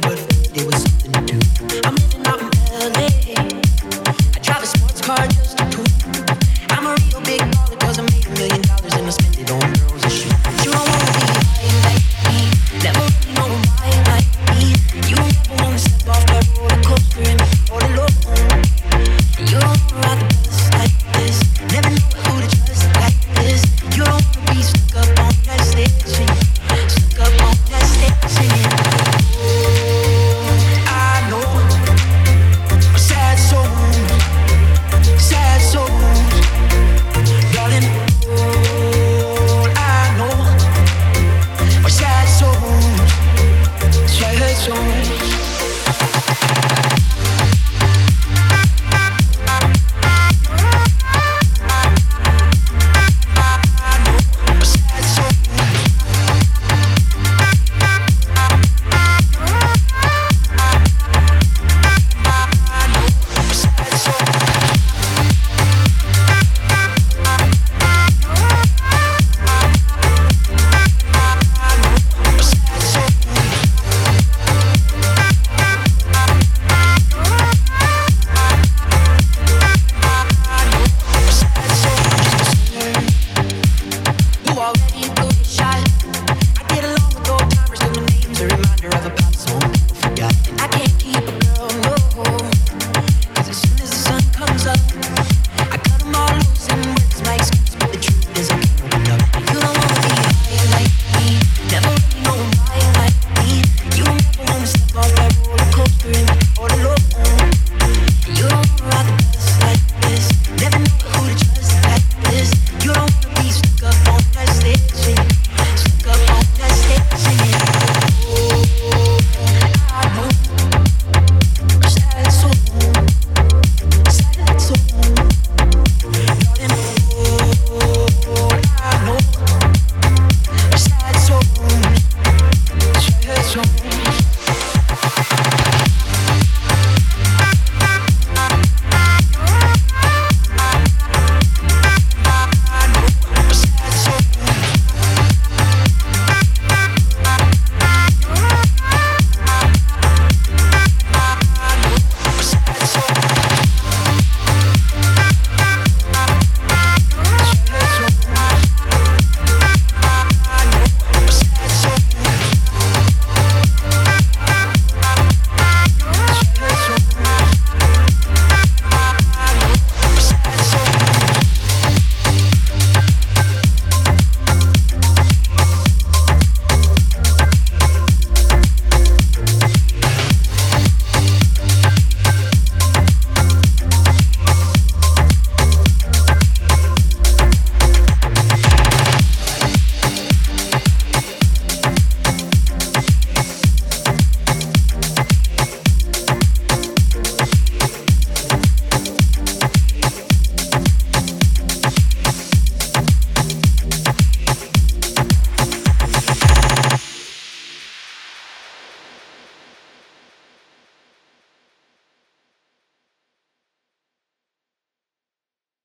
comfortable. They was